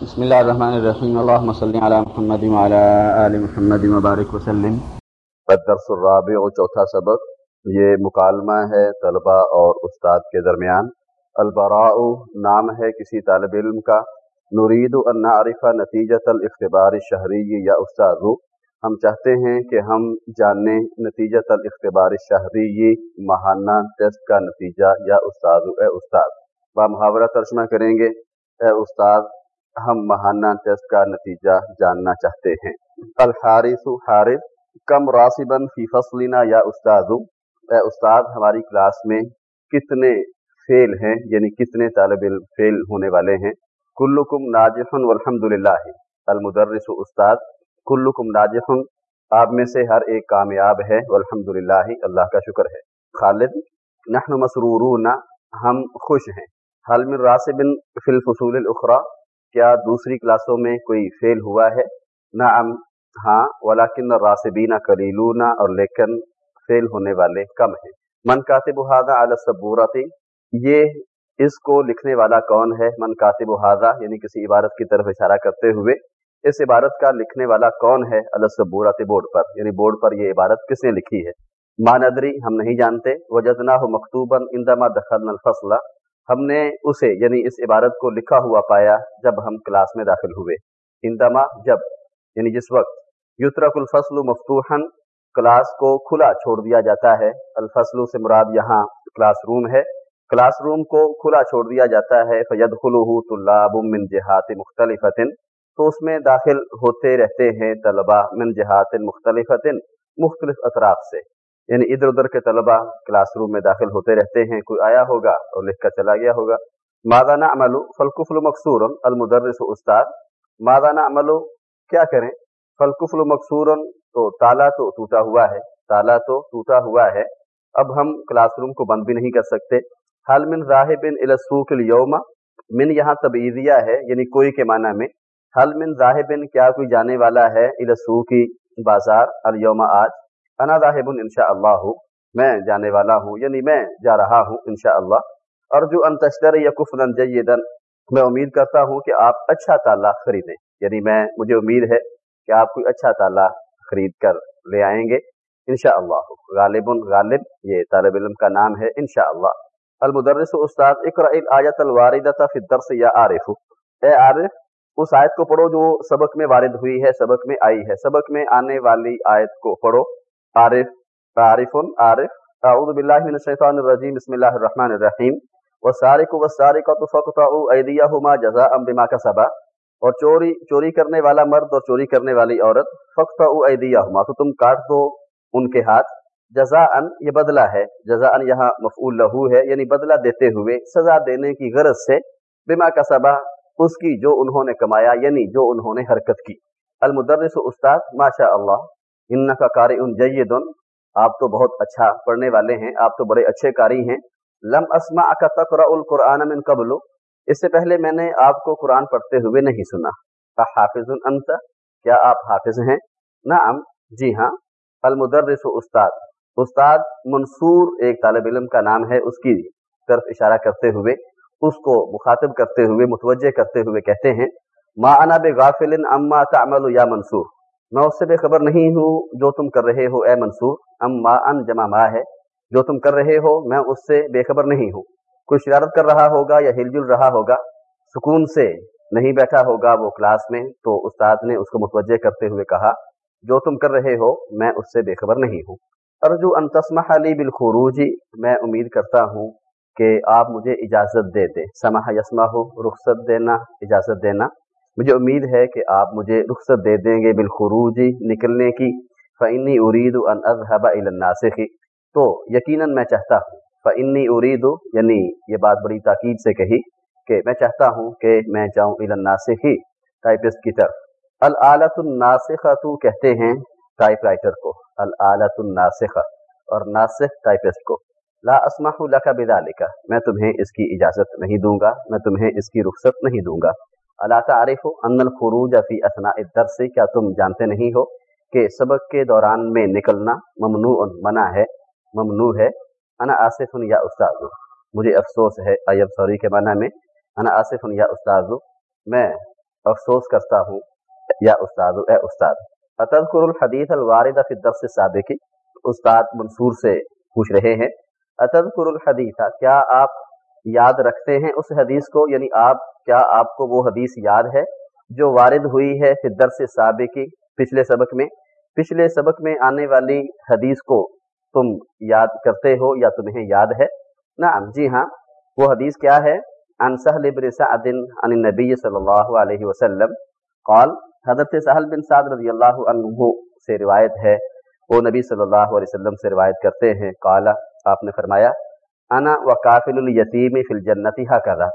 بسم اللہ الرحمن الرحیم. اللہم صلی علی محمد وعلی آل محمد مبارک وسلم. الدرس الرابع، چوتھا سبق. یہ مکالمہ ہے طلبہ اور استاد کے درمیان. البراء نام ہے کسی طالب علم کا. نرید ان نعرف نتیجت الاختبار الشہری یا استاد. ہم چاہتے ہیں کہ ہم جانیں نتیجت الاختبار الشہری، ماہانہ ٹیسٹ کا نتیجہ یا استاد. اے استاد، با محاورہ ترجمہ کریں گے. اے استاد ہم ماہانہ ٹیسٹ کا نتیجہ جاننا چاہتے ہیں۔ الحارث حارث، کم راسبن فی فصلنا یا استاد اے استاد ہماری کلاس میں کتنے فیل ہیں یعنی کتنے طالب علم فیل ہونے والے ہیں؟ کلکم ناجحن والحمد للہ المدرس استاد کلکم ناجحن، آپ میں سے ہر ایک کامیاب ہے۔ والحمد للہ اللہ کا شکر ہے۔ خالد، نحن مسرورون، ہم خوش ہیں۔ حل من راسبن فی الفصول الاخرى۔ کیا دوسری کلاسوں میں کوئی فیل ہوا ہے؟ نعم ہاں ولیکن راسبین کلیلون اور لیکن فیل ہونے والے کم ہیں۔ من کاتب هذا علی السبورۃ یہ اس کو لکھنے والا کون ہے؟ من کاتب هذا یعنی کسی عبارت کی طرف اشارہ کرتے ہوئے۔ اس عبارت کا لکھنے والا کون ہے؟ علی السبورۃ بورڈ پر۔ یعنی بورڈ پر یہ عبارت کس نے لکھی ہے؟ ما ندری، ہم نہیں جانتے۔ وجدناه مکتوبا عندما دخلنا الفصل۔ ہم نے اسے یعنی اس عبارت کو لکھا ہوا پایا جب ہم کلاس میں داخل ہوئے۔ اندما، جب یعنی جس وقت۔ یترک الفصل مفتوحن کلاس کو کھلا چھوڑ دیا جاتا ہے۔ الفصل سے مراد یہاں کلاس روم ہے۔ کلاس روم کو کھلا چھوڑ دیا جاتا ہے۔ فید طلاب من جہات مختلف تو اس میں داخل ہوتے رہتے ہیں طلبا من جہات مختلف مختلف اطراف سے۔ یعنی ادھر ادھر کے طلبہ کلاس روم میں داخل ہوتے رہتے ہیں، کوئی آیا ہوگا اور لکھ کر چلا گیا ہوگا۔ مادانہ عمل فلقفل مقصور المدرس استاد۔ مادانہ عمل کیا کریں؟ فلقفل مقصور تو تالا تو ٹوٹا ہوا ہے، تالا تو ٹوٹا ہوا ہے۔ اب ہم کلاس روم کو بند بھی نہیں کر سکتے۔ حل من راہب السوق اليوم، من یہاں تبعیضیہ ہے یعنی کوئی کے معنی میں۔ حل من راہب کیا کوئی جانے والا ہے السوق بازار اليوم آج؟ انا ذاہب انشاء اللہ ہوں میں جانے والا ہوں یعنی میں جا رہا ہوں انشاء اللہ اور جو انتشتر یا جیدن، میں امید کرتا ہوں کہ آپ اچھا تالا خریدیں۔ یعنی میں، مجھے امید ہے کہ آپ کوئی اچھا تالا خرید کر لے آئیں گے۔ انشاء اللہ غالب غالب یہ طالب علم کا نام ہے انشاء اللہ المدرس استاد اقرا آیت الواردہ فی الدرس یا عارف۔ اے عارف، اس آیت کو پڑھو جو سبق میں وارد ہوئی ہے، سبق میں آئی ہے۔ سبق میں آنے والی آیت کو پڑھو۔ عارف عارف عارف. اعوذ باللہ من الشیطان الرجیم، بسم اللہ الرحمن الرحیم. والسارق والسارقۃ فقطعوا ایدیہما جزاء بما کسبا. اور چوری چوری کرنے والا مرد اور چوری کرنے والی عورت فقطعوا ایدیہما. تو تم کاٹ دو ان کے ہاتھ. جزاء یہ بدلہ ہے. جزاء یہاں مفعول لہو ہے یعنی بدلہ دیتے ہوئے، سزا دینے کی غرض سے بما کسبا، اس کی جو انہوں نے کمایا یعنی جو انہوں نے حرکت کی. المدرس استاد ماشاء اللہ ان کا کار ان جیدن۔ آپ تو بہت اچھا پڑھنے والے ہیں، آپ تو بڑے اچھے قاری ہیں۔ لم اسما کا تقرا القرآن من قبل۔ اس سے پہلے میں نے آپ کو قرآن پڑھتے ہوئے نہیں سنا۔ حافظ انت؟ کیا آپ حافظ ہیں؟ نعم جی ہاں۔ المدرس استاد۔ استاد منصور ایک طالب علم کا نام ہے۔ اس کی طرف اشارہ کرتے ہوئے، اس کو مخاطب کرتے ہوئے، متوجہ کرتے ہوئے کہتے ہیں، ما انا بغافل اما تعمل یا منصور۔ میں اس سے بے خبر نہیں ہوں جو تم کر رہے ہو، اے منصور۔ ام ما ان جمع ما ہے۔ جو تم کر رہے ہو، میں اس سے بے خبر نہیں ہوں۔ کوئی شرارت کر رہا ہوگا یا ہل جل رہا ہوگا، سکون سے نہیں بیٹھا ہوگا وہ کلاس میں، تو استاد نے اس کو متوجہ کرتے ہوئے کہا، جو تم کر رہے ہو، میں اس سے بے خبر نہیں ہوں۔ ارجو انتسمح علی بالخروجی، میں امید کرتا ہوں کہ آپ مجھے اجازت دے دیں۔ سماح یسما ہو رخصت دینا، اجازت دینا۔ مجھے امید ہے کہ آپ مجھے رخصت دے دیں گے بالخروجی نکلنے کی فعنی ارید ان اذهب الى الناسخ۔ تو یقیناً میں چاہتا ہوں فعنی ارید یعنی یہ بات بڑی تاکید سے کہی کہ میں چاہتا ہوں کہ میں جاؤں الى الناسخ۔ ٹائپسٹ کی طرف۔ العالت الناسخہ تو کہتے ہیں ٹائپ رائٹر کو۔ العالت الناسخہ اور ناسخ ٹائپسٹ کو۔ لا اسمح لك بذلك۔ میں تمہیں اس کی اجازت نہیں دوں گا، میں تمہیں اس کی رخصت نہیں دوں گا۔ اللہ تعارف ان الخروج فی اثناء الدرس سے کیا تم جانتے نہیں ہو کہ سبق کے دوران میں نکلنا ممنوع منع ہے، ممنوع ہے؟ انا آصف یا استاد مجھے افسوس ہے ایب سوری کے معنی میں، انا آصف یا استاد میں افسوس کرتا ہوں، یا استاد اے استاد اتذکر الحدیث الوارد فی الدرس السابق۔ استاد منصور سے پوچھ رہے ہیں، اتذکر الحدیث، کیا آپ یاد رکھتے ہیں اس حدیث کو یعنی آپ، کیا آپ کو وہ حدیث یاد ہے جو وارد ہوئی ہے فی الدرس السابق پچھلے سبق میں؟ پچھلے سبق میں آنے والی حدیث کو تم یاد کرتے ہو یا تمہیں یاد ہے؟ نعم جی ہاں وہ حدیث کیا ہے؟ عن سہل بن سعد عن النبی صلی اللہ علیہ وسلم قال، حضرت سہل بن سعد رضی اللہ عنہ سے روایت ہے۔ وہ نبی صلی اللہ علیہ وسلم سے روایت کرتے ہیں۔ قال، آپ نے فرمایا انا و کافل الیتیم فی الجنتی حکذا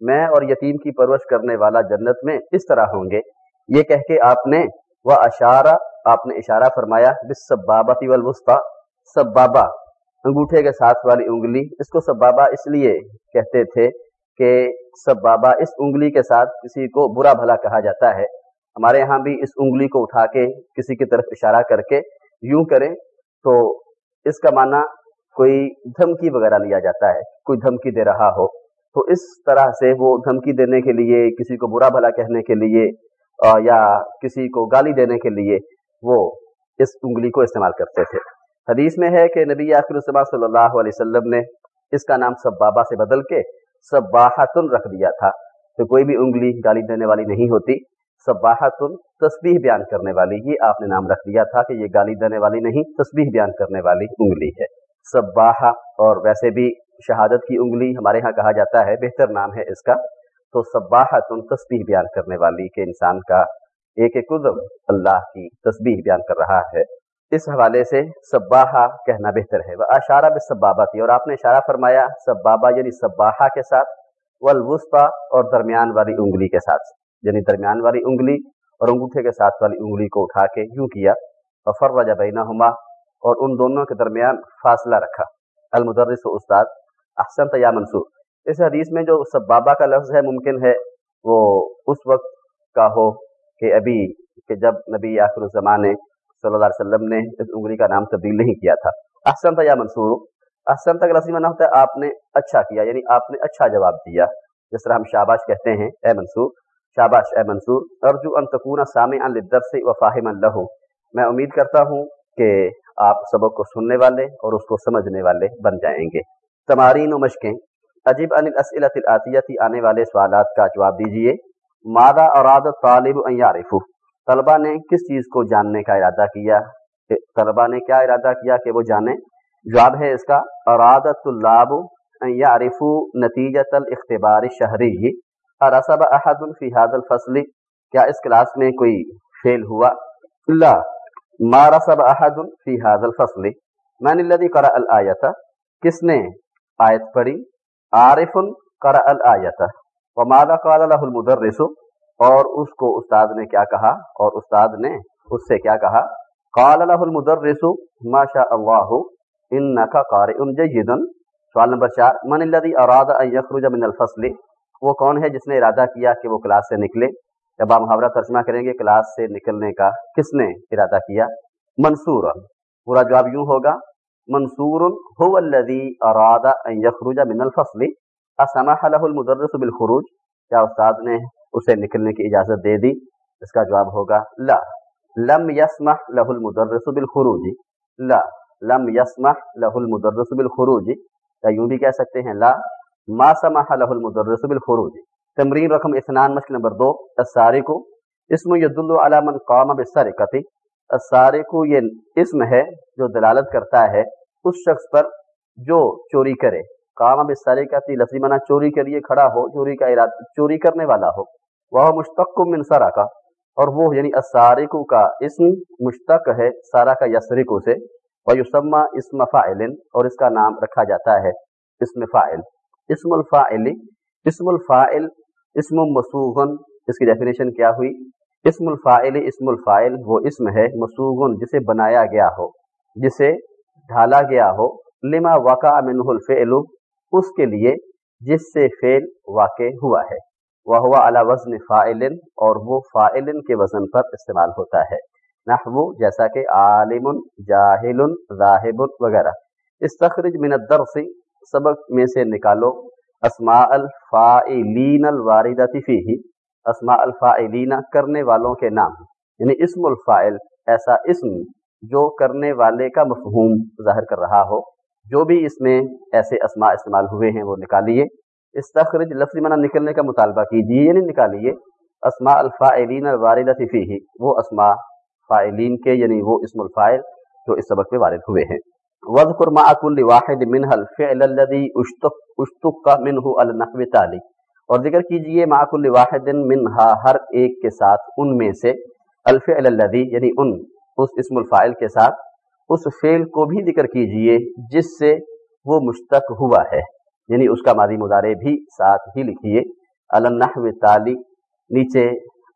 میں اور یتیم کی پرورش کرنے والا جنت میں اس طرح ہوں گے۔ یہ کہہ کے آپ نے وہ اشارہ، آپ نے اشارہ فرمایا بس سبابتی والوسطی۔ سبابا انگوٹھے کے ساتھ والی انگلی۔ اس کو سبابا اس لیے کہتے تھے کہ سبابا اس انگلی کے ساتھ کسی کو برا بھلا کہا جاتا ہے۔ ہمارے یہاں بھی اس انگلی کو اٹھا کے کسی کی طرف اشارہ کر کے یوں کریں تو اس کا معنی کوئی دھمکی وغیرہ لیا جاتا ہے، کوئی دھمکی دے رہا ہو، تو اس طرح سے وہ دھمکی دینے کے لیے، کسی کو برا بھلا کہنے کے لیے یا کسی کو گالی دینے کے لیے وہ اس انگلی کو استعمال کرتے تھے۔ حدیث میں ہے کہ نبی آخر السلام صلی اللہ علیہ وسلم نے اس کا نام سب بابا سے بدل کے سب باہتن رکھ دیا تھا۔ تو کوئی بھی انگلی گالی دینے والی نہیں ہوتی سب باہتن بیان کرنے والی، یہ آپ نے نام رکھ دیا تھا کہ یہ گالی دینے والی نہیں تصبیح بیان کرنے والی انگلی ہے۔ سب باہا اور ویسے بھی شہادت کی انگلی ہمارے ہاں کہا جاتا ہے، بہتر نام ہے اس کا۔ تو سب باہتن تصبیح بیان کرنے والی کہ انسان کا ایک ایک اللہ کی تصبیح بیان کر رہا ہے۔ اس حوالے سے سباہا کہنا بہتر ہے۔ وہ اشارہ بے سبابا تھی اور آپ نے اشارہ فرمایا سبابا یعنی سباہا کے ساتھ، والوسطی اور درمیان والی انگلی کے ساتھ۔ یعنی درمیان والی انگلی اور انگوٹھے کے ساتھ والی انگلی کو اٹھا کے یوں کیا۔ اور فرج بینہما اور ان دونوں کے درمیان فاصلہ رکھا۔ المدرس و استاد احسن یا منصور۔ اس حدیث میں جو سبابا کا لفظ ہے، ممکن ہے وہ اس وقت کا ہو کہ ابھی کہ جب نبی آخر الزمان صلی اللہ علیہ وسلم نے اس انگلی کا نام تبدیل نہیں کیا تھا۔ احسن یا منصور احسن تک رسیم نہ ہوتا ہے آپ نے اچھا کیا یعنی آپ نے اچھا جواب دیا۔ جس طرح ہم شاباش کہتے ہیں، اے منصور، شاباش، اے منصور، ارجو ان تکون سامع للدرس و فاہم له میں امید کرتا ہوں کہ آپ سبق کو سننے والے اور اس کو سمجھنے والے بن جائیں گے۔ تمارین و مشقیں۔ عجیب ان الاسئلۃ آنے والے سوالات کا جواب دیجیے۔ مادہ اراد طالب ان یعرفو طلبہ نے کس چیز کو جاننے کا ارادہ کیا؟ طلبہ نے کیا ارادہ کیا کہ وہ جانے؟ جواب ہے اس کا ارادت اللاب یعرفو نتیجت الاختبار شہری۔ ارسب احد فی هذا الفصل۔ کیا اس کلاس میں کوئی فیل ہوا؟ لا۔ ما رسب احد فی هذا الفصل. من الذي قرأ الآیت کس نے آیت پڑھی؟ عارف قرأ الآیت وماذا قال له المدرس؟ اور اس کو استاد نے کیا کہا؟ اور استاد نے اس سے کیا کہا؟ قال له المدرس، ما شاء الله انك قارئ جيد سوال نمبر چار، من الذي اراد ان يخرج من الفصل؟ وہ کون ہے جس نے ارادہ کیا کہ وہ کلاس سے نکلے؟ جب آپ محاورہ ترجمہ کریں گے کلاس سے نکلنے کا کس نے ارادہ کیا؟ منصور. پورا جواب یوں ہوگا، منصور هو الذي اراد ان يخرج من الفصل. اسمح له المدرس بالخروج. کیا استاد نے اسے نکلنے کی اجازت دے دی؟ اس کا جواب ہوگا، لا. لم یسمح له المدرس بالخروج. لا. لم یسمح له المدرس بالخروج. یا یوں بھی کہہ سکتے ہیں، لا. ما سمح له المدرس بالخروج. تمرین رقم اثنان مشق نمبر دو السارق اسم يدل على من قام بالسرقه السارق یہ اسم ہے جو دلالت کرتا ہے اس شخص پر جو چوری کرے۔ کام بالسرقه لفظی معنی چوری کے لیے کھڑا ہو، چوری کا ارادہ، چوری کرنے والا ہو۔ وہ مشتق من سارا کا اور وہ یعنی اسارکو کا اسم مشتق ہے سارا کا یسرکو سے۔ وہ یوسما اسم فائل اور اس کا نام رکھا جاتا ہے، اسم فائل اسم الفائل اسم الفائل اسم مسوغن اس کی ڈیفینیشن کیا ہوئی؟ اسم الفائل اسم الفائل وہ اسم ہے مسوغن جسے بنایا گیا ہو، جسے ڈھالا گیا ہو، لما واقع منہ الفعل، اس کے لیے جس سے فعل واقع ہوا ہے۔ وہ ہوا علا وزن فائل اور وہ فائل کے وزن پر استعمال ہوتا ہے۔ نحو، جیسا کہ عالم، جاہل، راہب، وغیرہ۔ استخرج من الدرس، سبق میں سے نکالو۔ اسماء الفائلین الواردت فیہ اسماء الفائلین کرنے والوں کے نام یعنی اسم الفائل ایسا اسم جو کرنے والے کا مفہوم ظاہر کر رہا ہو۔ جو بھی اس میں ایسے اسماء استعمال ہوئے ہیں وہ نکالیے۔ استخرج لفظی منع نکلنے کا مطالبہ کیجیے یعنی نکالیے۔ اسماء الفائلین الواردہ فیہ وہ اسماء فائلین کے یعنی وہ اسم الفائل جو اس سبق میں وارد ہوئے ہیں۔ وذکر مع کل واحد منہ الفعل الذي اشتق منه النحو تالی اور ذکر کیجیے مع کل واحد منہا ہر ایک کے ساتھ ان میں سے الفعل الذي یعنی ان، اس اسم الفائل کے ساتھ، اس فعل کو بھی ذکر کیجیے جس سے وہ مشتق ہوا ہے. یعنی اس کا ماضی مضارع بھی ساتھ ہی لکھیے النحو تالی نیچے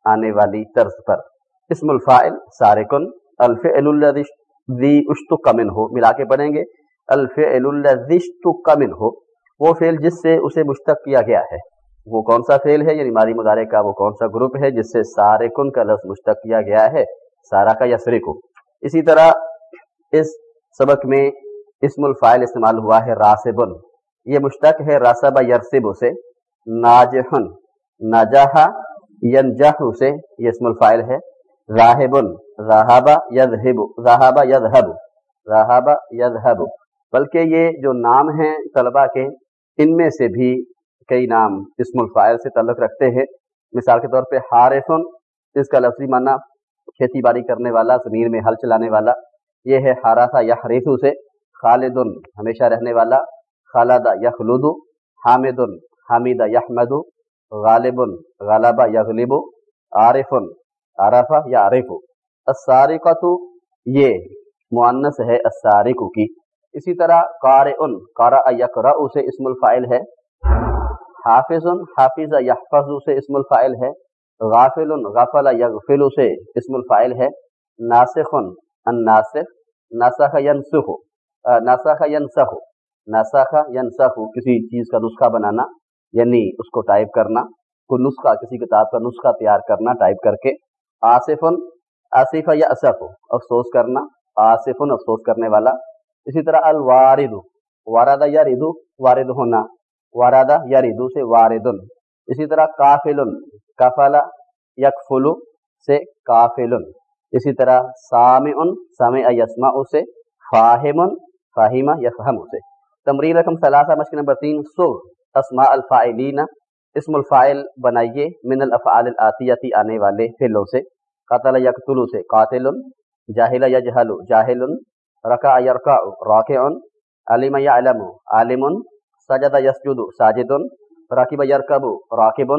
آنے والی طرز پر. اسم الفائل سارکن الفعل الذي اشتق منه ملا کے پڑھیں گے۔ الفعل الذي اشتق منه وہ فعل جس سے اسے مشتق کیا گیا ہے۔ وہ کون سا فعل ہے؟ یعنی ماضی مضارع کا وہ کون سا گروپ ہے جس سے سارکن کا لفظ مشتق کیا گیا ہے؟ سارا کا یسرکو اسی طرح اس سبق میں اسم الفائل استعمال ہوا ہے راسبن۔ یہ مشتق ہے راسب یرسب سے، ناجحن نجاح ینجح سے یہ اسم الفائل ہے۔ راہبن راہبا یذہب راہبا یذہب راہبا یذہب۔ بلکہ یہ جو نام ہیں طلبہ کے، ان میں سے بھی کئی نام اسم الفائل سے تعلق رکھتے ہیں۔ مثال کے طور پہ حارثن، اس کا لفظی معنی کھیتی باڑی کرنے والا، زمین میں حل چلانے والا۔ یہ ہے حارثہ یا حریفو سے۔ خالد ہمیشہ رہنے والا۔ خالدہ یخلود حامد حامدہ یحمد غالب غالبہ یغلب عارف عرفہ یا عارف السارقۃ، یہ معنس ہے السارق کی۔ اسی طرح قار ان قارا یقرا سے اسم الفائل ہے۔ حافظ حافظ یحفظ سے اسم الفائل ہے۔ غافل غفل یغفل سے اسم الفائل ہے۔ ناسخ الناسخ، ناسخ ینسخ ناسخ ینسخ ناسخ ینسخ، کسی چیز کا نسخہ بنانا یعنی اس کو ٹائپ کرنا کوئی نسخہ، کسی کتاب کا نسخہ تیار کرنا، ٹائپ کر کے آصفن آصف یا اصف افسوس کرنا، آصفن، افسوس کرنے والا۔ اسی طرح الوارد وارادہ یا ردو، وارد ہونا۔ وارادہ یا ردو سے واردن۔ اسی طرح کافل کفلا یکفل سے کافل اسی طرح سامع سامع یسما سے فاہم فاہمہ یفہم سے۔ تمرین رقم ثلاثہ مشق نمبر تین سو اسماء الفائلین اسم الفائل بنائیے، من الافعال العطیتی آنے والے فعلوں سے۔ قتل یقتلو سے قاتل، جاہل یجہل جاہل، رکع یرکع راکع، علم یعلم عالم، سجد یسجد ساجد راکب یرکب راکب،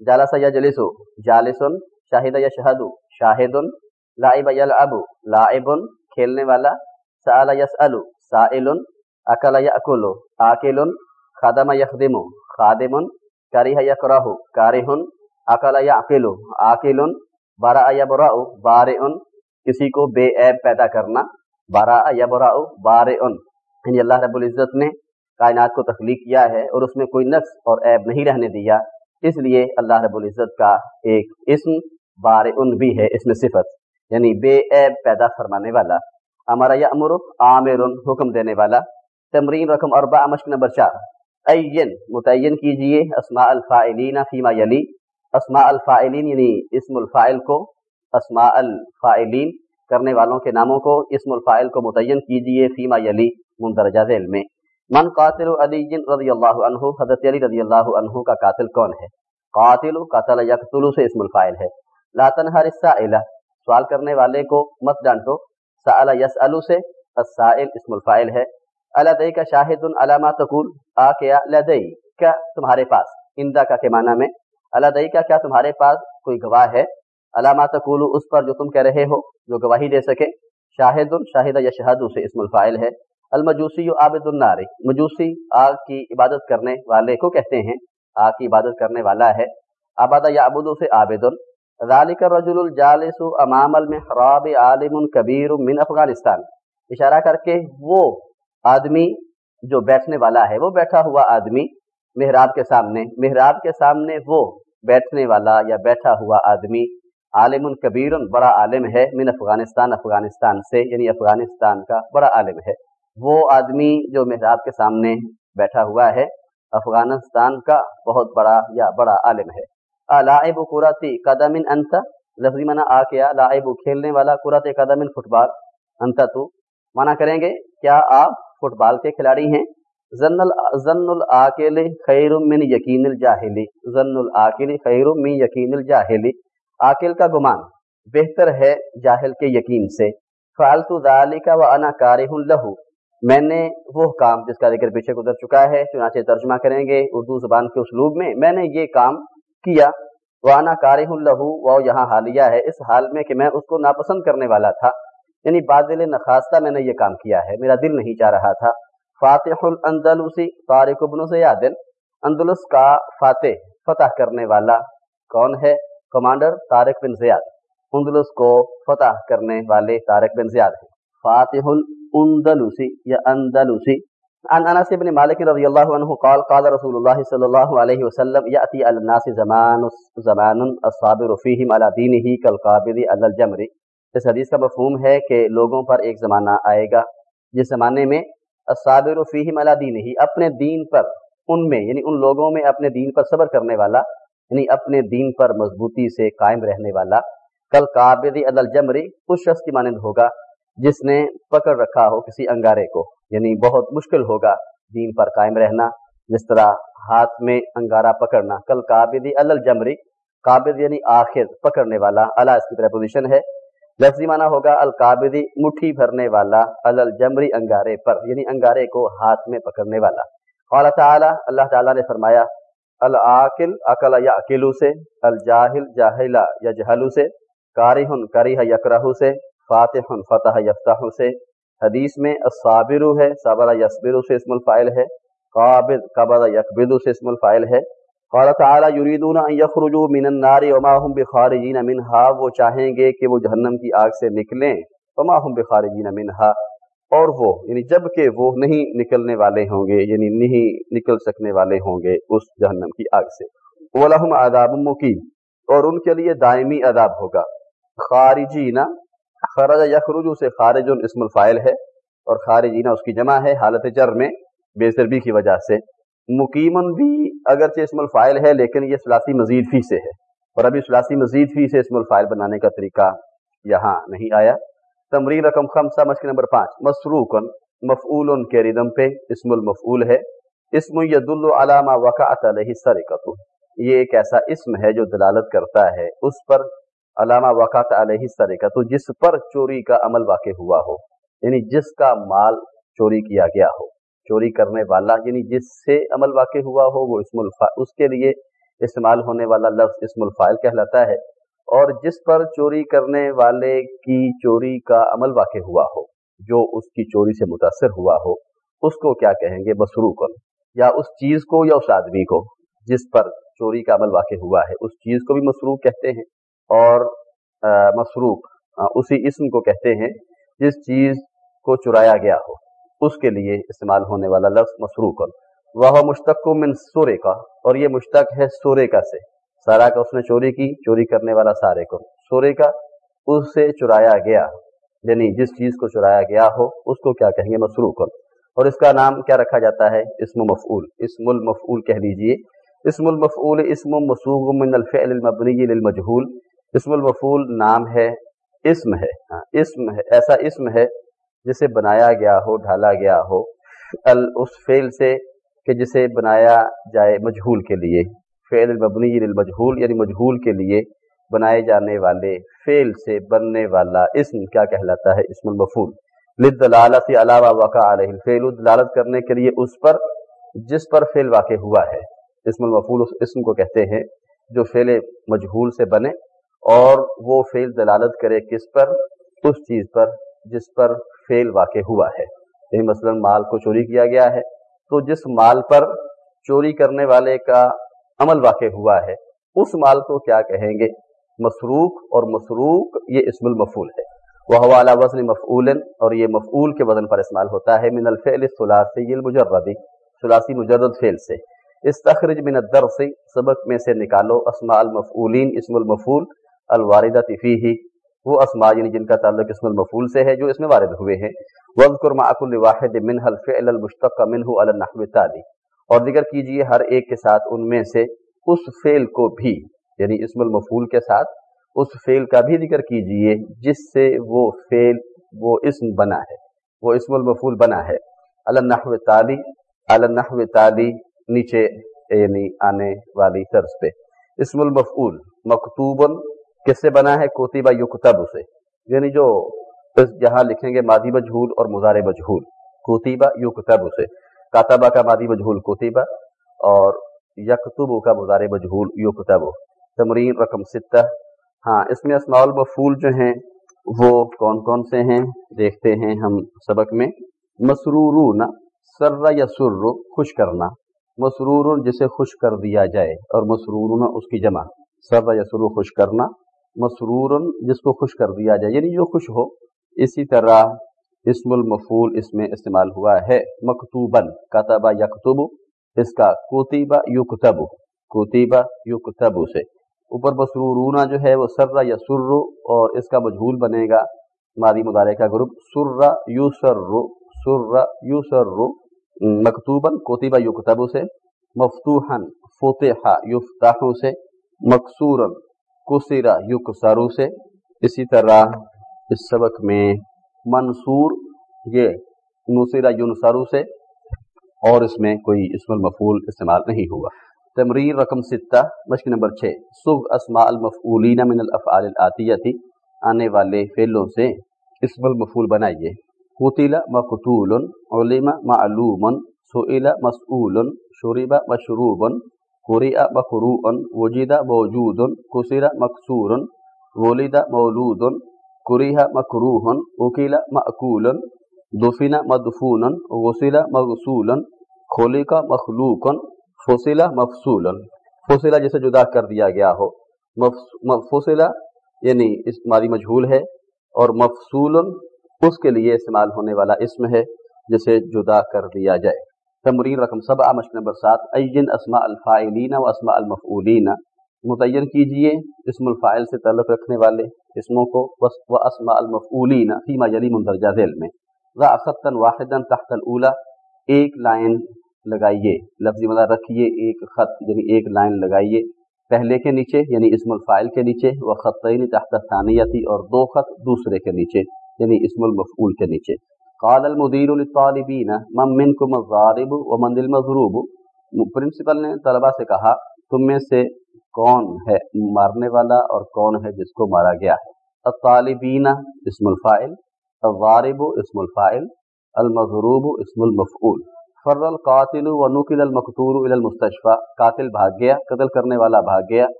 جلس یجلس جالس، شاہد یشہد شاہد، لعب یلعب لاعب کھیلنے والا، سأل یسأل سائل، اکل یأکل آکل، خدم یخدم خادم کریہ یکرہ کارہ اکل یعقل آکل بارا یا برا بار کسی کو بے عیب پیدا کرنا. برا بار یعنی اللہ رب العزت نے کائنات کو تخلیق کیا ہے اور اس میں کوئی نقص اور عیب نہیں رہنے دیا. اس لیے اللہ رب العزت کا ایک اسم بار ان بھی ہے. اس میں صفت. یعنی بے عیب پیدا فرمانے والا. ہمارا یا امر عامر حکم دینے والا. تمرین رقم اربع. مشق نمبر چار. این متعین کیجیے اسماء الفائلین فیما یلی، اسماء الفائلین یعنی اسم الفائل کو، اسماء الفائلین کرنے والوں کے ناموں کو، اسم الفائل کو متعین کیجیے فیما یلی، مندرجہ ذیل میں۔ من قاتل علی رضی اللہ عنہ، حضرت علی رضی اللہ عنہ کا قاتل کون ہے؟ قاتل قتل یقتل سے اسم الفائل ہے۔ لا تنہر السائلہ سوال کرنے والے کو مت ڈانٹو۔ سأل یسأل سے، السائل اسم الفائل ہے۔ الدئی کا شاہد علامہ تقول، آ کیا لدئی، کیا تمہارے پاس؟ اندہ کا کے معنی میں اللہ دئی کا کیا تمہارے پاس کوئی گواہ ہے؟ علامات اس پر جو تم کہہ رہے ہو، جو گواہی دے سکے۔ شاہد شاہد یا شہد اسے اسم الفائل ہے۔ المجوسی و عابد النار، مجوسی آگ کی عبادت کرنے والے کو کہتے ہیں آگ کی عبادت کرنے والا ہے۔ آباد یا ابود سے عابد ذالک رجل الجالس امام المحراب عالم کبیر من افغانستان۔ اشارہ کر کے وہ آدمی جو بیٹھنے والا ہے، وہ بیٹھا ہوا آدمی محراب کے سامنے، محراب کے سامنے وہ بیٹھنے والا یا بیٹھا ہوا آدمی عالم کبیر، بڑا عالم ہے، من افغانستان افغانستان سے یعنی افغانستان کا بڑا عالم ہے۔ وہ آدمی جو محراب کے سامنے بیٹھا ہوا ہے، افغانستان کا بہت بڑا یا بڑا عالم ہے۔ لائب قرتی قدم انت، لفظی منع آ کیا لائب کھیلنے والا قرت قدم فٹ بال، انت تو۔ منع کریں گے، کیا آپ فٹ بال کے کھلاڑی ہیں۔ ضن ضن العقل خیر من یقین الجاہلی ضن العقل خیر من یقین الجاہلی عاقل کا گمان، بہتر ہے جاہل کے یقین سے۔ فالتو ذالک و انا کارہ لہو میں نے وہ کام جس کا ذکر پیچھے گزر چکا ہے، چنانچہ ترجمہ کریں گے اردو زبان کے اسلوب میں۔ میں نے یہ کام کیا وانا کارہ لہو وہ یہاں حالیہ ہے، اس حال میں کہ میں اس کو ناپسند کرنے والا تھا۔ یعنی بادل نخواستہ میں نے یہ کام کیا ہے، میرا دل نہیں چاہ رہا تھا۔ فاتح الاندلسی، طارق ابن زیاد اندلس کا فاتح، فتح کرنے والا۔ کون ہے؟ کمانڈر طارق بن زیاد۔ اندلس کو فتح کرنے والے طارق بن زیاد ہیں۔ فاتح الاندلسی یا اندلسی۔ عن انس بن مالک رضی اللہ عنہ قال قال رسول اللہ صلی اللہ علیہ وسلم یاتی الناس زمان زمان الصابر فیہم علی دینہ کالقابض علی الجمر۔ اس حدیث کا مفہوم ہے کہ لوگوں پر ایک زمانہ آئے گا، جس زمانے میں الصابر فیہم علی دینہ اپنے دین پر، ان میں یعنی ان لوگوں میں اپنے دین پر صبر کرنے والا یعنی اپنے دین پر مضبوطی سے قائم رہنے والا۔ کل قابض علی الجمر، اس شخص کی مانند ہوگا، جس نے پکڑ رکھا ہو کسی انگارے کو یعنی بہت مشکل ہوگا دین پر قائم رہنا، جس طرح ہاتھ میں انگارہ پکڑنا۔ کل قابدی الجمری قابد یعنی آخر، پکڑنے والا اللہ اس کی پریپوزیشن ہے۔ لفظی معنی ہوگا القابدی مٹھی بھرنے والا الجمری انگارے پر یعنی انگارے کو ہاتھ میں پکڑنے والا۔ قال تعالی، اللہ تعالیٰ نے فرمایا، العاقل، عقل یا سے، الجاہل جاہلا یا جہلو سے کارہن کریہ یکرہو سے، فاتح فتح یفتح سے۔ حدیث میں الصابر ہے صبر یصبر سے اسم الفائل ہے، قابض، قبض یقبض سے اسم الفائل ہے۔ قال تعالی، یریدون ان یخرجوا من النار وما هم بخارجین منها وہ چاہیں گے کہ وہ جہنم کی آگ سے نکلیں، وما هم بخارجین منها اور وہ یعنی جبکہ وہ نہیں نکلنے والے ہوں گے یعنی نہیں نکل سکنے والے ہوں گے اس جہنم کی آگ سے۔ ولہم عذاب مقیم اور ان کے لیے دائمی عذاب ہوگا۔ خارجین، خرج یخرج سے خارج اسم الفائل ہے، اور خارجینہ اس کی جمع ہے حالت جر میں، بے سربی کی وجہ سے۔ مقیمن بھی اگرچہ اسم الفائل ہے، لیکن یہ سلاسی مزید فی سے ہے۔ اور ابھی سلاسی مزید فی سے اسم الفائل بنانے کا طریقہ یہاں نہیں آیا۔ تمرین رقم خمسہ مشکل نمبر پانچ۔ مسروکن مفعول کے ردم پہ اسم المفعول ہے۔ اسم ید علامہ وقعت علیہ سرکت یہ ایک ایسا اسم ہے جو دلالت کرتا ہے اس پر علامہ وقات علیہ سرے کا تو جس پر چوری کا عمل واقع ہوا ہو۔ یعنی جس کا مال چوری کیا گیا ہو۔ چوری کرنے والا یعنی جس سے عمل واقع ہوا ہو، وہ اسم الفا، اس کے لیے استعمال ہونے والا لفظ اسم الفائل کہلاتا ہے، اور جس پر چوری کرنے والے کی چوری کا عمل واقع ہوا ہو، جو اس کی چوری سے متاثر ہوا ہو، اس کو کیا کہیں گے؟ بسرو کن یا اس چیز کو یا اس آدمی کو جس پر چوری کا عمل واقع ہوا ہے، اس چیز کو بھی مسرو کہتے ہیں، اور مسروق اسی اسم کو کہتے ہیں جس چیز کو چرایا گیا ہو۔ اس کے لیے استعمال ہونے والا لفظ مسروق وہ مشتق من سورے کا اور یہ مشتق ہے سورے کا سے۔ سارا کا اس نے چوری کی، چوری کرنے والا سارے کو۔ سورے کا اس سے چرایا گیا۔ یعنی جس چیز کو چرایا گیا ہو، اس کو کیا کہیں گے؟ مسروق اور اس کا نام کیا رکھا جاتا ہے؟ اسم مفعول۔ اسم المفعول کہہ دیجیے اسم المفعول، اسم مسوغ من الفعل المبنی للمجہول اسم المفول نام ہے، اسم ہے۔ ہاں اسم ہے، ایسا اسم ہے جسے بنایا گیا ہو، ڈھالا گیا ہو اس فعل سے کہ جسے بنایا جائے مجہول کے لیے۔ فعل المبنی المجہول یعنی مجہول کے لیے بنائے جانے والے فعل سے بننے والا اسم کیا کہلاتا ہے؟ اسم المفول لدلالت علاوہ وقع علیہ الفعل، دلالت کرنے کے لیے اس پر، جس پر فعل واقع ہوا ہے۔ اسم المفول اس اسم کو کہتے ہیں جو فعل مجہول سے بنے اور وہ فعل دلالت کرے کس پر؟ اس چیز پر۔ جس پر فعل واقع ہوا ہے۔ یعنی مثلا مال کو چوری کیا گیا ہے، تو جس مال پر چوری کرنے والے کا عمل واقع ہوا ہے، اس مال کو کیا کہیں گے؟ مسروق اور مسروق یہ اسم المفول ہے۔ وہ اعلیٰ وزن مفعول، اور یہ مفعول کے وزن پر استعمال ہوتا ہے۔ من الفعل ثلاثی المجردی ثلاثی مجرد فعل سے۔ استخرج من الدرس، سبق میں سے نکالو۔ اسماء المفعولین، اسم المفعول الواردہ طفی وہ اسما یعنی جن کا تعلق اسم المفول سے ہے جو اس میں وارد ہوئے ہیں۔ وزقر معق الواحد من حلف المشتق منہ النحو تعلی اور ذکر کیجیے ہر ایک کے ساتھ ان میں سے اس فعل کو بھی یعنی اسم المفول کے ساتھ اس فعل کا بھی ذکر کیجیے جس سے وہ فعل، وہ اسم بنا ہے۔ وہ اسم المفول بنا ہے۔ النحو تالی النحو تالی نیچے یعنی آنے والی طرز پہ۔ اسم المفول مکتوب کس سے بنا ہے کوتیبہ یکتب سے یعنی جو جہاں لکھیں گے مادی مجھول اور مزار مجھول کوتیبہ یکتب سے کاتبہ کا مادی مجھول کوتیبہ اور یکتب کا مزار مجھول یکتب تمرین رقم ستہ۔ ہاں اس میں اسماع المفول جو ہیں، وہ کون کون سے ہیں؟ دیکھتے ہیں ہم سبق میں۔ مسرورون، سر یا سر، خوش کرنا۔ مسرور جسے خوش کر دیا جائے اور مسرور اس کی جمع۔ سر یا سر، خوش کرنا۔ مسرور جس کو خوش کر دیا جائے یعنی جو خوش ہو، اسی طرح اسم المفول اس میں استعمال ہوا ہے مکتوبن کتبہ یکتب اس کا کوتیبہ یکتب کوتیبہ یکتب سے۔ اوپر مسرورونا جو ہے، وہ سر یا سر اور اس کا مجھول بنے گا۔ مادی مدارے کا گروپ، سر یو سر سر یو سر مکتوباً، کوتیبہ یو سے مفتوحن فتح یفتاح سے مقصورا کسرا، یکسرو سے۔ اسی طرح اس سبق میں منصور، یہ نصیرہ یونسرو سے۔ اور اس میں کوئی اسم المفول استعمال نہیں ہوا۔ تمریر رقم ستہ، مشق نمبر چھ۔ صبح اسماء المفعولین من الافعال الاتیتی آنے والے فعلوں سے اسم المفعول بنائیے۔ قتل مقتول، علم معلوم، سئل مسئول، شرب مشروب۔ قرئ مقروء وجد موجود کسر مکسور ولد مولود کریہ مکروح اکیل مأکول دفن مدفون غسل مغسول خلق مخلوق فصلہ مفصول فصلہ جسے جدا کر دیا گیا ہو۔ فصلہ یعنی اس ماری مجھول ہے اور مفصول اس کے لیے استعمال ہونے والا اسم ہے جسے جدا کر دیا جائے۔ تمرین رقم سب مشق نمبر سات عین اسماء الفائلین و اسماء المفعولین۔ متعین کیجیے اسم الفائل سے تعلق رکھنے والے اسموں کو و اسماء المفعولین فیما یلی مندرجہ ذیل میں۔ ذا خطا واحدا تحت الاولا ایک لائن لگائیے۔ لفظی مدار رکھیے ایک خط یعنی ایک لائن لگائیے۔ پہلے کے نیچے یعنی اسم الفائل کے نیچے وہ خطین تحت ثانیتی اور دو خط دوسرے کے نیچے یعنی اسم المفعول کے نیچے۔ قال المدیر للطالبین من منکم الضارب ومن المضروب پرنسپل نے طلبہ سے کہا، تم میں سے کون ہے مارنے والا اور کون ہے جس کو مارا گیا ہے؟ الطالبین، اسم الفائل الضارب اسم الفائل المضروب اسم المفعول. فر القاتل و نقل المقتور المستشفہ قاتل بھاگ گیا، قتل کرنے والا بھاگ گیا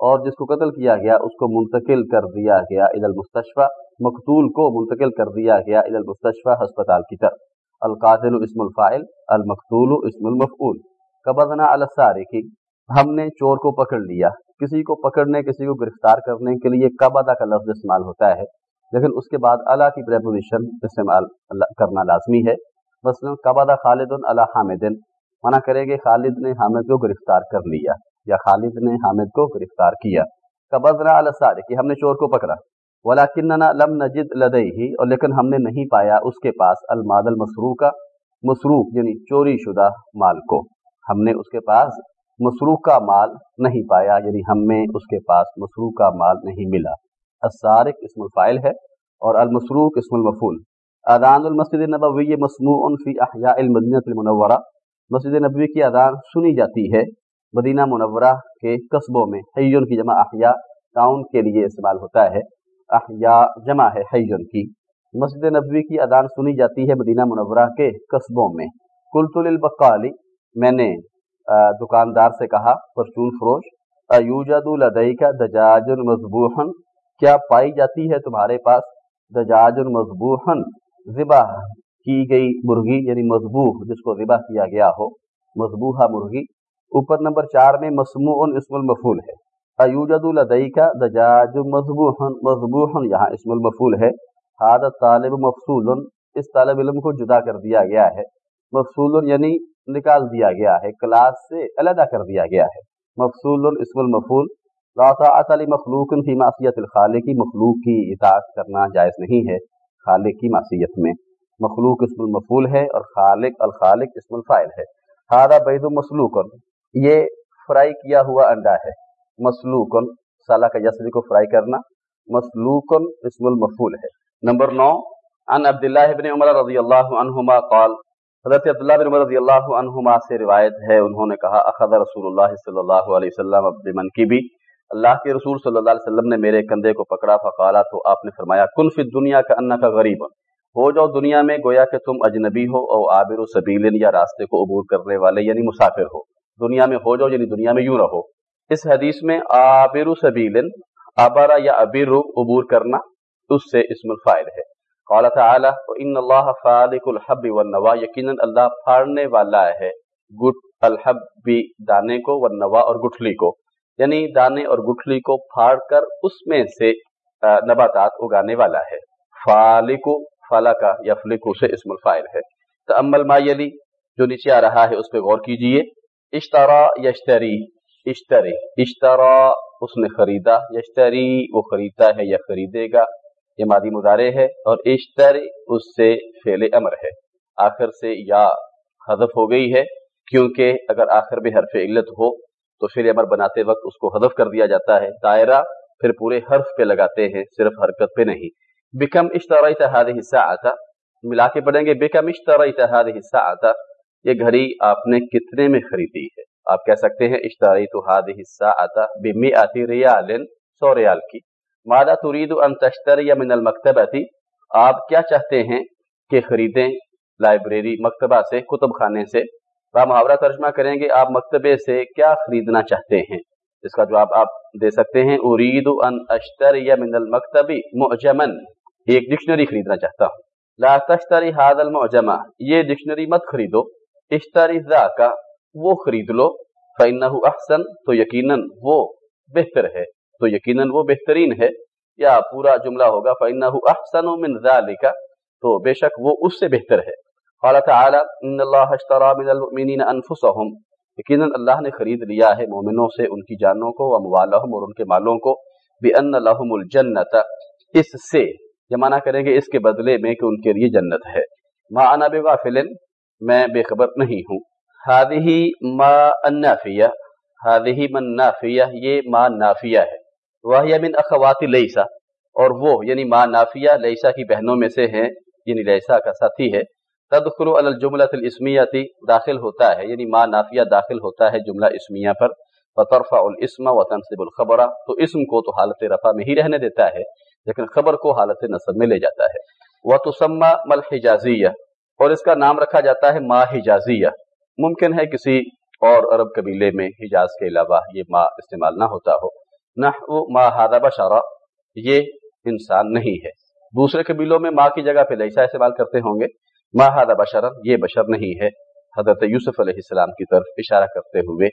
اور جس کو قتل کیا گیا، اس کو منتقل کر دیا گیا عید المستشفہ مقتول کو منتقل کر دیا گیا المستشفہ ہسپتال کی طرف۔ القاتل اسم الفائل المقتول اسم المفعول۔ قبضنا السارے کی ہم نے چور کو پکڑ لیا۔ کسی کو پکڑنے، کسی کو گرفتار کرنے کے لیے قبضہ کا لفظ استعمال ہوتا ہے، لیکن اس کے بعد اللہ کی پریپوزیشن استعمال کرنا لازمی ہے۔ مثلاً کبادہ خالد اللہ حامد۔ منع کرے گے خالد نے حامد کو گرفتار کر لیا یا خالد نے حامد کو گرفتار کیا۔ قبضنا السار کہ ہم نے چور کو پکڑا۔ ولا کننا لم نجد لدئی اور لیکن ہم نے نہیں پایا اس کے پاس الماد المسرو کا مسروخ یعنی چوری شدہ مال کو۔ ہم نے اس کے پاس مسروخ کا مال نہیں پایا یعنی ہم میں اس کے پاس مسروخ کا مال نہیں ملا۔ السارق اسم الفائل ہے اور المسروق اسم المفول اذان المسجد نبوی مصنوع فی احیاء المدینہ المنورہ۔ مسجد نبوی کی اذان سنی جاتی ہے۔ مدینہ منورہ کے قصبوں میں حیون کی جمع احیاء ٹاؤن کے لیے استعمال ہوتا ہے۔ احیاء جمع ہے حیون کی۔ مسجد نبوی کی اذان سنی جاتی ہے مدینہ منورہ کے قصبوں میں۔ کلت البقالی میں نے دکاندار سے کہا، پرچون فروش ایوجد لدئی کا دجاج مضبوحن کیا پائی جاتی ہے تمہارے پاس؟ دجاج مضبوحن ذبح کی گئی مرغی یعنی مضبوح جس کو ذبح کیا گیا ہو مضبوحہ مرغی۔ اوپر نمبر چار میں مسموع اسم المفول ہے۔ ایوجد الدئی کا دجاج مضبوحن مضبوحن یہاں اسم المفول ہے۔ حادت طالب مفصول، اس طالب علم کو جدا کر دیا گیا ہے۔ مفصول یعنی نکال دیا گیا ہے، کلاس سے علیحدہ کر دیا گیا ہے۔ مفصول اسم المفول لا طاعت علی مخلوق فی معصیت الخالق کی مخلوق کی اطاعت کرنا جائز نہیں ہے خالق کی معصیت میں۔ مخلوق اسم المفول ہے اور خالق الخالق اسم الفائل ہے۔ ہارا بید المسلوق یہ فرائی کیا ہوا انڈا ہے۔ مسلوکن، سالہ کا یسری کو فرائی کرنا، مسلوکن اسم المفول ہے۔ نمبر نو ان عبداللہ ابن عمر رضی اللہ عنہما قال، حضرت عبداللہ بن عمر رضی اللہ عنہما سے روایت ہے، انہوں نے کہا، اخذ رسول اللہ صلی اللہ علیہ وسلم بمن کی بھی، اللہ کے رسول صلی اللہ علیہ وسلم نے میرے کندھے کو پکڑا، فقالا، تو آپ نے فرمایا، کن فی دنیا کا انا کا غریب۔ ہو جاؤ دنیا میں، گویا کہ تم اجنبی ہو، او عابر و سبیلن یا راستے کو عبور کرنے والے یعنی مسافر ہو۔ دنیا میں ہو جاؤ یعنی دنیا میں یوں رہو اس حدیث میں آبر سبیل آبارہ یا ابیر عبور کرنا، اس سے اسم الفائل ہے۔ قال تعالی ان اللہ فالق الحب والنوا یقینا اللہ پھاڑنے والا ہے گٹ الحب دانے کو والنوا اور گٹھلی کو۔ یعنی دانے اور گٹھلی کو پھاڑ کر اس میں سے نباتات اگانے والا ہے۔ فالق فلقہ یا فلکو سے اسم الفائل ہے۔ تامل ما یلی، جو نیچے آ رہا ہے، اس پہ غور کیجیے۔ اشترا یشتری اشترے اشترا اس نے خریدا یشتری وہ خریدتا ہے یا خریدے گا، یہ مادی مدارے ہے، اور اشتر اس سے فعل امر ہے۔ آخر سے یا حذف ہو گئی ہے، کیونکہ اگر آخر میں حرف علت ہو، تو فعل امر بناتے وقت اس کو حذف کر دیا جاتا ہے۔ دائرہ پھر پورے حرف پہ لگاتے ہیں، صرف حرکت پہ نہیں۔ بکم اشترا اتحاد حصہ آتا ملا کے پڑھیں گے بیکم اشترا اتحاد حصہ آتا یہ گھڑی آپ نے کتنے میں خریدی ہے؟ آپ کہہ سکتے ہیں اشتاری تو ہاد حصہ آتا بمی آتی ریال سو ریال کی۔ مادہ ترید ان تشتر یا من المکتب آتی آپ کیا چاہتے ہیں کہ خریدیں لائبریری مکتبہ سے، کتب خانے سے؟ تو محاورہ ترجمہ کریں گے، آپ مکتبے سے کیا خریدنا چاہتے ہیں؟ اس کا جواب آپ دے سکتے ہیں، ارید ان اشتر یا من المکتبی معجمن ایک ڈکشنری خریدنا چاہتا ہوں۔ لا تشتری حاد المعجمہ یہ ڈکشنری مت خریدو۔ اشتری ذا کا وہ خرید لو فعینہ احسن تو یقیناً وہ بہتر ہے۔ تو یقیناً وہ بہترین ہے۔ یا پورا جملہ ہوگا فعینہ احسن من ذالک تو بے شک وہ اس سے بہتر ہے۔ قال ان اللہ من انفسهم یقیناً اللہ نے خرید لیا ہے مومنوں سے، ان کی جانوں کو، اموالہم اور ان کے مالوں کو۔ بے ان الحم الجنت اس سے، یہ مانا کریں گے اس کے بدلے میں کہ ان کے لیے جنت ہے۔ ما انا بے میں بے خبر نہیں ہوں۔ ہادہی ما انافیہ ہادہی من نافیہ یہ ما نافیہ ہے۔ وہ من اخواط لیسا اور وہ یعنی ما نافیہ لیسا کی بہنوں میں سے ہیں یعنی لیسا کا ساتھی ہے۔ تدخلو علی الجملۃ الاسمیتی داخل ہوتا ہے یعنی ما نافیہ داخل ہوتا ہے جملہ اسمیہ پر۔ بطرفہ الاسم و تنصب الخبرہ تو اسم کو تو حالت رفع میں ہی رہنے دیتا ہے، لیکن خبر کو حالت نصب میں لے جاتا ہے۔ وہ تسمہ ملحجازیہ اور اس کا نام رکھا جاتا ہے ما حجازیہ۔ ممکن ہے کسی اور عرب قبیلے میں حجاز کے علاوہ یہ ما استعمال نہ ہوتا ہو۔ نحو ما ہادہ بشارا یہ انسان نہیں ہے۔ دوسرے قبیلوں میں ما کی جگہ پہ لیسا استعمال کرتے ہوں گے۔ ما ہادہ بشارا یہ بشر نہیں ہے۔ حضرت یوسف علیہ السلام کی طرف اشارہ کرتے ہوئے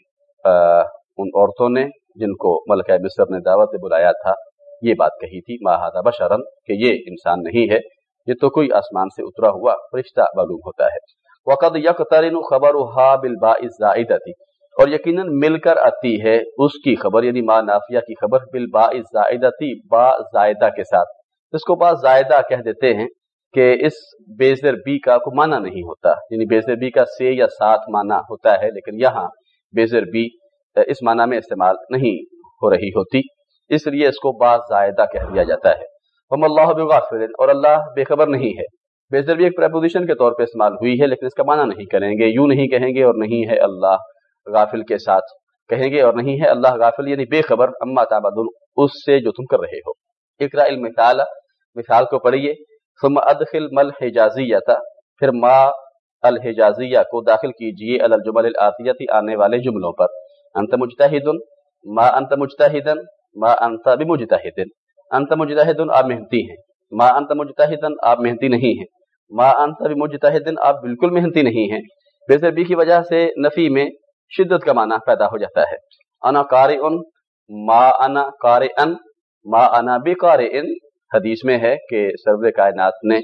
ان عورتوں نے جن کو ملکہ مصر نے دعوت بلایا تھا، یہ بات کہی تھی، ما ہادہ بشرن کہ یہ انسان نہیں ہے۔ یہ تو کوئی آسمان سے اترا ہوا فرشتہ معلوم ہوتا ہے۔ وقد یک ترین خبر زائدتی اور یقیناً مل کر آتی ہے اس کی خبر یعنی ماں نافیہ کی خبر بالبا زائدتی با زائدہ کے ساتھ۔ اس کو با زائدہ کہہ دیتے ہیں کہ اس بیزر بی کا کو معنی نہیں ہوتا۔ یعنی بیزر بی کا سے یا ساتھ معنی ہوتا ہے، لیکن یہاں بیزر بی اس معنی میں استعمال نہیں ہو رہی ہوتی۔ اس لیے اس کو با زائدہ کہہ دیا جاتا ہے۔ ہم اللہ بغافر اور اللہ بے خبر نہیں ہے۔ بہتر بھی ایک پریپوزیشن کے طور پہ استعمال ہوئی ہے، لیکن اس کا معنی نہیں کریں گے، یوں نہیں کہیں گے اور نہیں ہے اللہ غافل کے ساتھ کہیں گے اور نہیں ہے اللہ غافل یعنی بے خبر، اما تابد اس سے جو تم کر رہے ہو۔ اقرا المثال، مثال کو پڑھیے۔ ثم ادخل مل حجازیہ پھر ما الحجازیہ کو داخل کیجیے الجمل العطیتی آنے والے جملوں پر۔ انت مجتہد ما انت مجتہدن، ما انت بمجتہدن۔ انت مجتہدن، آپ محنتی ہیں۔ ما انت مجتہدن آپ محنتی نہیں ہیں۔ ما انت مجتہدن آپ بالکل محنتی نہیں ہیں۔ بے سربی کی وجہ سے نفی میں شدت کا معنی پیدا ہو جاتا ہے۔ انا قاری ان ما انا قاری ان ما انا بے قاری ان حدیث میں ہے کہ سرور کائنات نے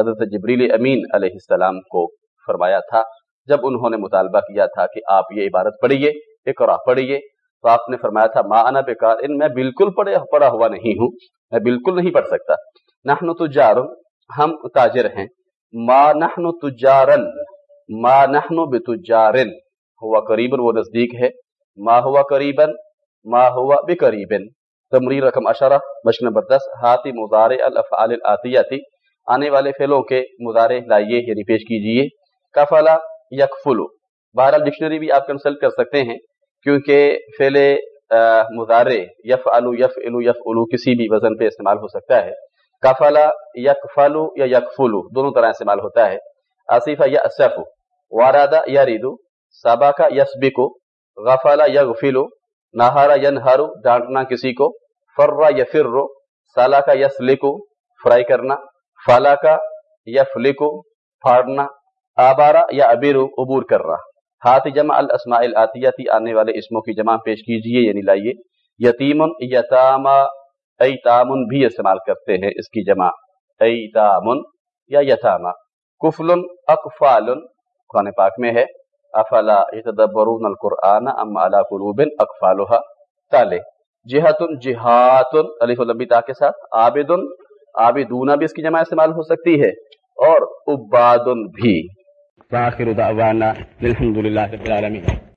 حضرت جبریل امین علیہ السلام کو فرمایا تھا، جب انہوں نے مطالبہ کیا تھا کہ آپ یہ عبارت پڑھیے، اقرا پڑھیے، تو آپ نے فرمایا تھا، ما انا بیکار ان میں بالکل پڑھا ہوا نہیں ہوں، میں بالکل نہیں پڑھ سکتا۔ نہن تجار، ہم تاجر ہیں۔ ما نہو تجارن ما نہو بجارن ہوا قریبن وہ نزدیک ہے۔ ما ہوا قریبن ما ہوا بقریبن تمرین رقم اشرہ مشق نمبر دس ہاتھی مزار الافعال الاتیاتی آنے والے فعلوں کے مظاہرے لائیے یعنی پیش کیجیے کفلا یکفلو۔ بہرحال ڈکشنری بھی آپ کنسلٹ کر سکتے ہیں، کیونکہ فعل مظاہرے یف الو یف الو یف کسی بھی وزن پہ استعمال ہو سکتا ہے۔ کفلا یکفلو یا یکفلو دونوں طرح استعمال ہوتا ہے۔ آصفہ یا اسف وارادہ یا ریدو صابا کا یسبکو غفلا یا غفلو نہارا ینہارو ڈانٹنا کسی کو فرا یا فرو سالا کا یسلکو فرائی کرنا فالا کا یفلکو پھاڑنا آبارا یا ابیرو عبور کر رہا ہاتھ جمع الاسماء الاتیاتی آنے والے اسموں کی جمع پیش کیجیے یعنی لائیے۔ یتیمن یتاما ایتامن بھی استعمال کرتے ہیں اس کی جمع۔ ایتامن یا یتاما کفل اقفال قرآن پاک میں ہے۔ افلا یتدبرون القرآن ام علا قلوب اقفالها تالے۔ جہتن جہاتن علیف لمبی تا کے ساتھ۔ عابدن عابدون بھی اس کی جمع استعمال ہو سکتی ہے۔ اور عبادن بھی۔ فآخر دعوانا للحمد رب العالمين